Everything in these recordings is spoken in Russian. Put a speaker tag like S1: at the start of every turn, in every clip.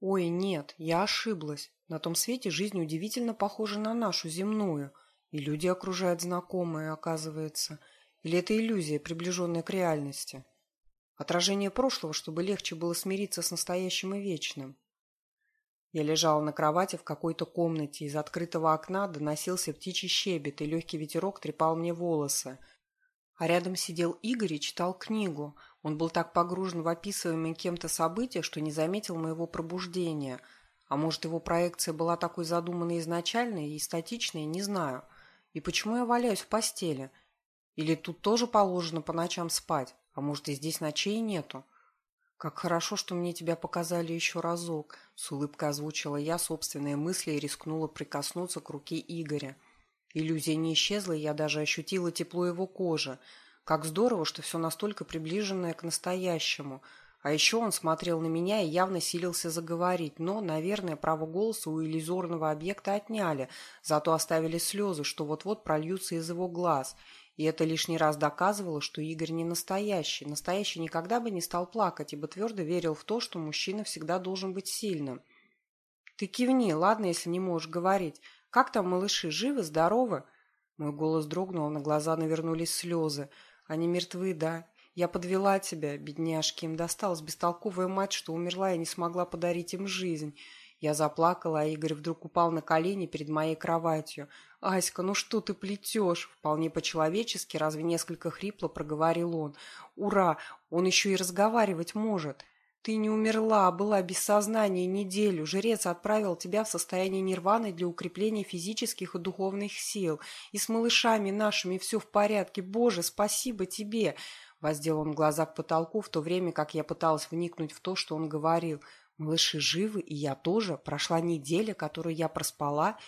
S1: Ой, нет, я ошиблась. На том свете жизнь удивительно похожа на нашу земную. И люди окружают знакомые, оказывается. Или это иллюзия, приближенная к реальности? Отражение прошлого, чтобы легче было смириться с настоящим и вечным. Я лежала на кровати в какой-то комнате. Из открытого окна доносился птичий щебет, и легкий ветерок трепал мне волосы. А рядом сидел Игорь и читал книгу. Он был так погружен в описываемое кем-то событие, что не заметил моего пробуждения. А может, его проекция была такой задуманной изначально и статичной, не знаю. И почему я валяюсь в постели? Или тут тоже положено по ночам спать? А может, и здесь ночей нету? «Как хорошо, что мне тебя показали еще разок», — с улыбкой озвучила я собственные мысли и рискнула прикоснуться к руке Игоря. Иллюзия не исчезла, и я даже ощутила тепло его кожи. Как здорово, что все настолько приближенное к настоящему. А еще он смотрел на меня и явно силился заговорить, но, наверное, право голоса у иллюзорного объекта отняли, зато оставили слезы, что вот-вот прольются из его глаз — и это лишний раз доказывало, что Игорь не настоящий. Настоящий никогда бы не стал плакать, ибо твердо верил в то, что мужчина всегда должен быть сильным. «Ты кивни, ладно, если не можешь говорить. Как там малыши, живы, здоровы?» Мой голос дрогнул, на глаза навернулись слезы. «Они мертвы, да. Я подвела тебя, бедняжки. Им досталась бестолковая мать, что умерла и не смогла подарить им жизнь. Я заплакала, а Игорь вдруг упал на колени перед моей кроватью. «Аська, ну что ты плетешь?» Вполне по-человечески, разве несколько хрипло проговорил он. «Ура! Он еще и разговаривать может!» Ты не умерла, была без сознания неделю. Жрец отправил тебя в состояние нирваны для укрепления физических и духовных сил. И с малышами нашими все в порядке. Боже, спасибо тебе!» Воздел он глаза к потолку, в то время как я пыталась вникнуть в то, что он говорил. Малыши живы, и я тоже. Прошла неделя, которую я проспала,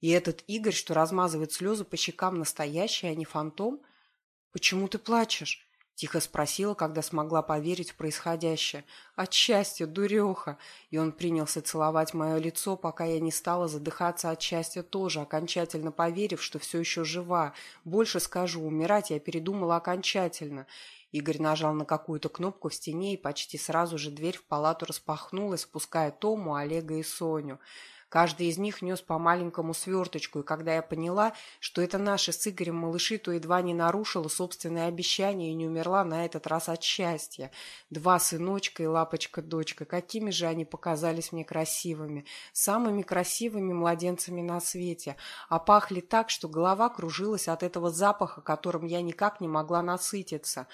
S1: и этот Игорь, что размазывает слезы по щекам, настоящий, а не фантом? Почему ты плачешь? Тихо спросила, когда смогла поверить в происходящее. «От счастья, дуреха!» И он принялся целовать мое лицо, пока я не стала задыхаться от счастья тоже, окончательно поверив, что все еще жива. Больше скажу, умирать я передумала окончательно. Игорь нажал на какую-то кнопку в стене, и почти сразу же дверь в палату распахнулась, впуская Тому, Олега и Соню. Каждый из них нес по маленькому сверточку, и когда я поняла, что это наши с Игорем малыши, то едва не нарушила собственное обещание и не умерла на этот раз от счастья. Два сыночка и лапочка-дочка, какими же они показались мне красивыми, самыми красивыми младенцами на свете, а пахли так, что голова кружилась от этого запаха, которым я никак не могла насытиться.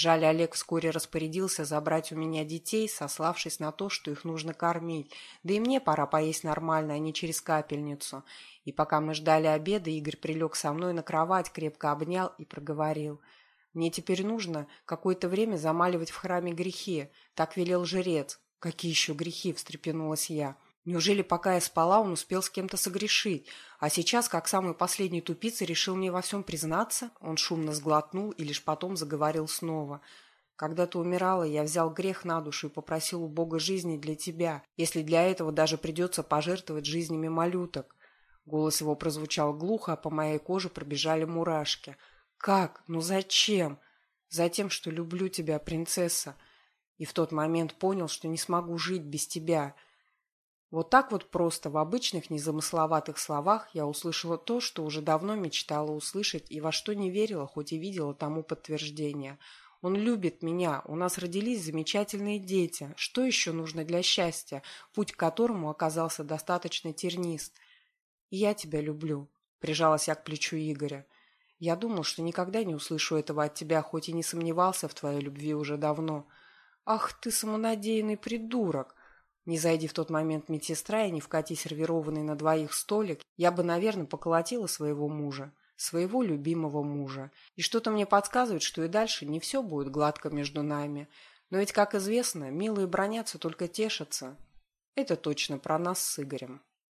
S1: Жаль, Олег вскоре распорядился забрать у меня детей, сославшись на то, что их нужно кормить. Да и мне пора поесть нормально, а не через капельницу. И пока мы ждали обеда, Игорь прилег со мной на кровать, крепко обнял и проговорил. «Мне теперь нужно какое-то время замаливать в храме грехи. Так велел жрец». «Какие еще грехи?» – встрепенулась я. Неужели, пока я спала, он успел с кем-то согрешить? А сейчас, как самый последний тупица, решил мне во всем признаться? Он шумно сглотнул и лишь потом заговорил снова. Когда ты умирала, я взял грех на душу и попросил у Бога жизни для тебя, если для этого даже придется пожертвовать жизнями малюток. Голос его прозвучал глухо, а по моей коже пробежали мурашки. «Как? Ну зачем?» «Затем, что люблю тебя, принцесса. И в тот момент понял, что не смогу жить без тебя». Вот так вот просто в обычных незамысловатых словах я услышала то, что уже давно мечтала услышать и во что не верила, хоть и видела тому подтверждение. Он любит меня, у нас родились замечательные дети. Что еще нужно для счастья, путь к которому оказался достаточно тернист? я тебя люблю, прижалась я к плечу Игоря. Я думал, что никогда не услышу этого от тебя, хоть и не сомневался в твоей любви уже давно. Ах ты самонадеянный придурок! Не зайди в тот момент медсестра и не вкати сервированный на двоих столик, я бы, наверное, поколотила своего мужа, своего любимого мужа. И что-то мне подсказывает, что и дальше не все будет гладко между нами. Но ведь, как известно, милые бронятся, только тешатся. Это точно про нас с Игорем.